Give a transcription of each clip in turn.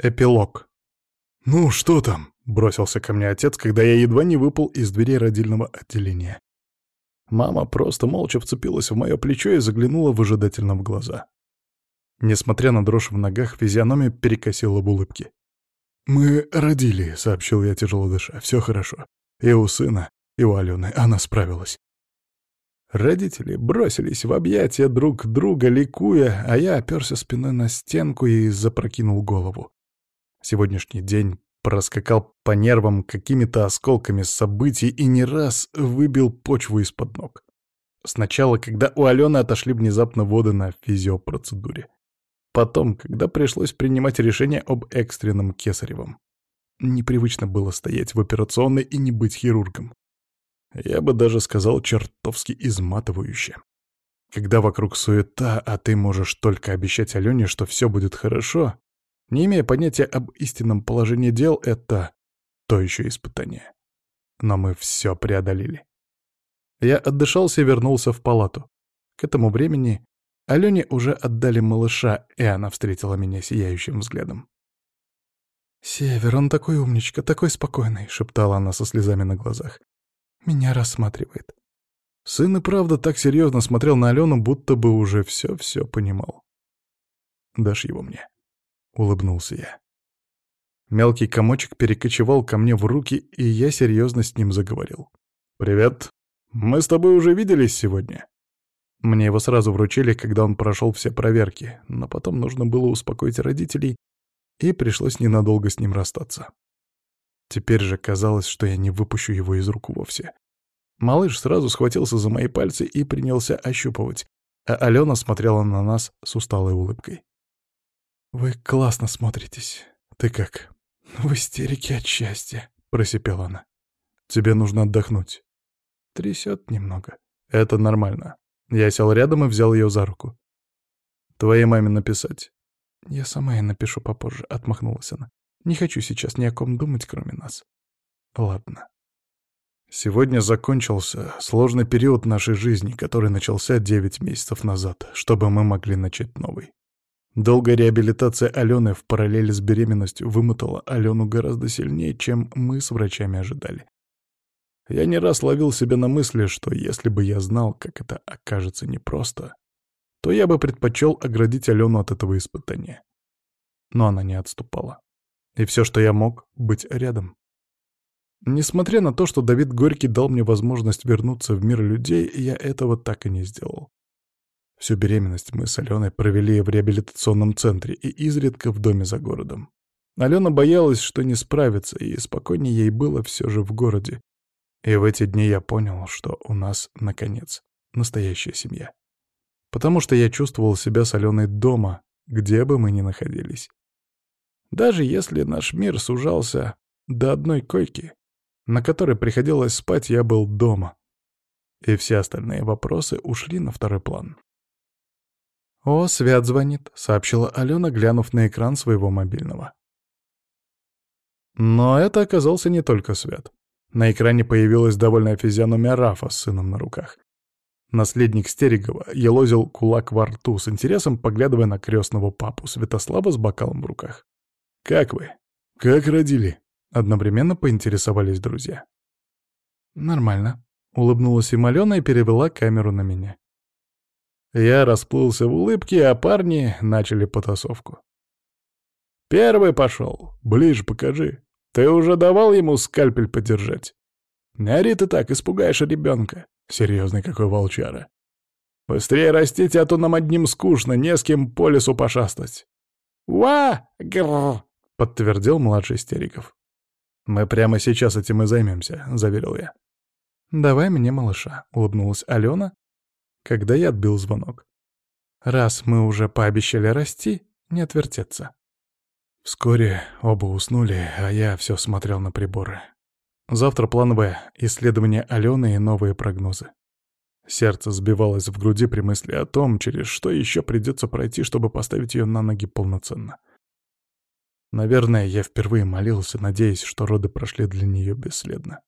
Эпилог. «Ну, что там?» — бросился ко мне отец, когда я едва не выпал из дверей родильного отделения. Мама просто молча вцепилась в мое плечо и заглянула выжидательно в глаза. Несмотря на дрожь в ногах, физиономия перекосила в улыбке. «Мы родили», — сообщил я, тяжело дыша. «Все хорошо. И у сына, и у Алены. Она справилась». Родители бросились в объятия друг друга, ликуя, а я оперся спиной на стенку и запрокинул голову. Сегодняшний день проскакал по нервам какими-то осколками событий и не раз выбил почву из-под ног. Сначала, когда у Алены отошли внезапно воды на физиопроцедуре. Потом, когда пришлось принимать решение об экстренном кесаревом. Непривычно было стоять в операционной и не быть хирургом. Я бы даже сказал чертовски изматывающе. Когда вокруг суета, а ты можешь только обещать Алене, что все будет хорошо, не имея понятия об истинном положении дел, это то еще испытание. Но мы все преодолели. Я отдышался и вернулся в палату. К этому времени Алене уже отдали малыша, и она встретила меня сияющим взглядом. «Север, он такой умничка, такой спокойный», — шептала она со слезами на глазах. «Меня рассматривает». Сын и правда так серьезно смотрел на Алену, будто бы уже все-все понимал. «Дашь его мне?» Улыбнулся я. Мелкий комочек перекочевал ко мне в руки, и я серьезно с ним заговорил. «Привет. Мы с тобой уже виделись сегодня?» Мне его сразу вручили, когда он прошел все проверки, но потом нужно было успокоить родителей, и пришлось ненадолго с ним расстаться. Теперь же казалось, что я не выпущу его из рук вовсе. Малыш сразу схватился за мои пальцы и принялся ощупывать, а Алена смотрела на нас с усталой улыбкой. «Вы классно смотритесь. Ты как?» «В истерике от счастья», — просипела она. «Тебе нужно отдохнуть». Трясет немного. «Это нормально». Я сел рядом и взял ее за руку. «Твоей маме написать?» «Я сама ей напишу попозже», — отмахнулась она. «Не хочу сейчас ни о ком думать, кроме нас». «Ладно». Сегодня закончился сложный период нашей жизни, который начался девять месяцев назад, чтобы мы могли начать новый. Долгая реабилитация Алены в параллели с беременностью вымотала Алену гораздо сильнее, чем мы с врачами ожидали. Я не раз ловил себя на мысли, что если бы я знал, как это окажется непросто, то я бы предпочел оградить Алену от этого испытания. Но она не отступала. И все, что я мог, быть рядом. Несмотря на то, что Давид Горький дал мне возможность вернуться в мир людей, я этого так и не сделал. Всю беременность мы с Аленой провели в реабилитационном центре и изредка в доме за городом. Алена боялась, что не справится, и спокойнее ей было все же в городе. И в эти дни я понял, что у нас, наконец, настоящая семья. Потому что я чувствовал себя с Аленой дома, где бы мы ни находились. Даже если наш мир сужался до одной койки, на которой приходилось спать, я был дома. И все остальные вопросы ушли на второй план. «О, Свят звонит», — сообщила Алена, глянув на экран своего мобильного. Но это оказался не только Свят. На экране появилась довольная физиономия Рафа с сыном на руках. Наследник Стерегова елозил кулак во рту, с интересом поглядывая на крестного папу Святослава с бокалом в руках. «Как вы? Как родили?» — одновременно поинтересовались друзья. «Нормально», — улыбнулась им Алена и перевела камеру на меня. Я расплылся в улыбке, а парни начали потасовку. «Первый пошел. Ближе покажи. Ты уже давал ему скальпель подержать? Не ори ты так, испугаешь ребенка. Серьезный какой волчара. Быстрее растите, а то нам одним скучно, не с кем по лесу пошастать». «Ва! Грррр!» — подтвердил младший Стериков. «Мы прямо сейчас этим и займемся», — заверил я. «Давай мне малыша», — улыбнулась Алена, когда я отбил звонок. Раз мы уже пообещали расти, не отвертеться. Вскоре оба уснули, а я все смотрел на приборы. Завтра плановое исследование Алены и новые прогнозы. Сердце сбивалось в груди при мысли о том, через что еще придется пройти, чтобы поставить ее на ноги полноценно. Наверное, я впервые молился, надеясь, что роды прошли для нее бесследно.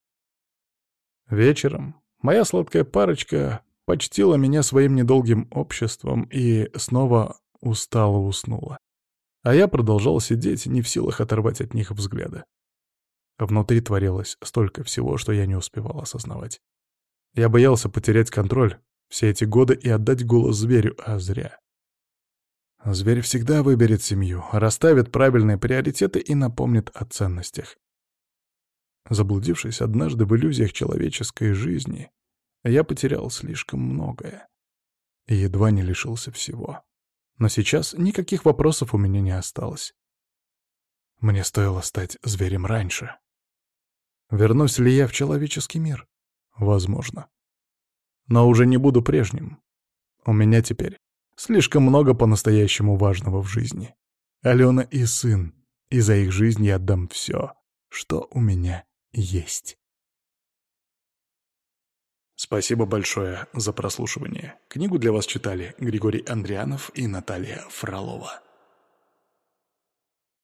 Вечером моя сладкая парочка почтила меня своим недолгим обществом и снова устало уснула. А я продолжал сидеть, не в силах оторвать от них взгляда. Внутри творилось столько всего, что я не успевал осознавать. Я боялся потерять контроль все эти годы и отдать голос зверю, а зря. Зверь всегда выберет семью, расставит правильные приоритеты и напомнит о ценностях. Заблудившись однажды в иллюзиях человеческой жизни, я потерял слишком многое и едва не лишился всего. Но сейчас никаких вопросов у меня не осталось. Мне стоило стать зверем раньше. Вернусь ли я в человеческий мир? Возможно. Но уже не буду прежним. У меня теперь слишком много по-настоящему важного в жизни. Алена и сын, и за их жизнь я отдам все, что у меня есть. Спасибо большое за прослушивание. Книгу для вас читали Григорий Андрианов и Наталья Фролова.